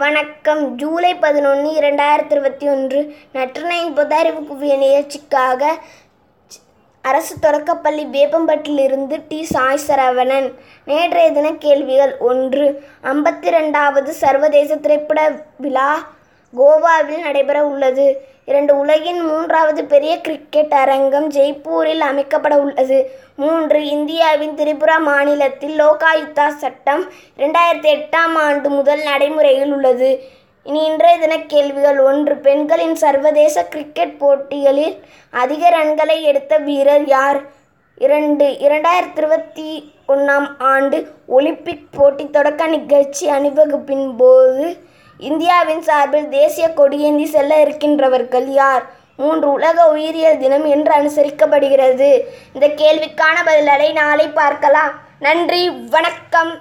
வணக்கம். ஜூலை பதினொன்று இரண்டாயிரத்தி இருபத்தி ஒன்று நற்றினையின் பொதறிவு குவிய நிகழ்ச்சிக்காக அரசு தொடக்கப்பள்ளி வேப்பம்பட்டிலிருந்து டி. சாய் சரவணன் நேற்றைய தின கேள்விகள் ஒன்று. ஐம்பத்தி ரெண்டாவது சர்வதேச திரைப்பட விழா கோவாவில் நடைபெற உள்ளது. இரண்டு உலகின் மூன்றாவது பெரிய கிரிக்கெட் அரங்கம் ஜெய்ப்பூரில் அமைக்கப்பட உள்ளது. மூன்று இந்தியாவின் திரிபுரா மாநிலத்தில் லோகாயுக்தா சட்டம் இரண்டாயிரத்தி எட்டாம் ஆண்டு முதல் நடைமுறையில் உள்ளது. இனி இன்றைய தின கேள்விகள் ஒன்று. பெண்களின் சர்வதேச கிரிக்கெட் போட்டிகளில் அதிக ரன்களை எடுத்த வீரர் யார்? இரண்டு இரண்டாயிரத்தி இருபத்தி ஒன்றாம் ஆண்டு ஒலிம்பிக் போட்டி தொடக்க நிகழ்ச்சி அணிவகுப்பின் போது இந்தியாவின் சார்பில் தேசிய கொடியேந்தி செல்ல இருக்கின்றவர்கள் யார்? மூன்று உலக உயிரியல் தினம் என்று அனுசரிக்கப்படுகிறது. இந்த கேள்விக்கான பதில்களை நாளை பார்க்கலாம். நன்றி வணக்கம்.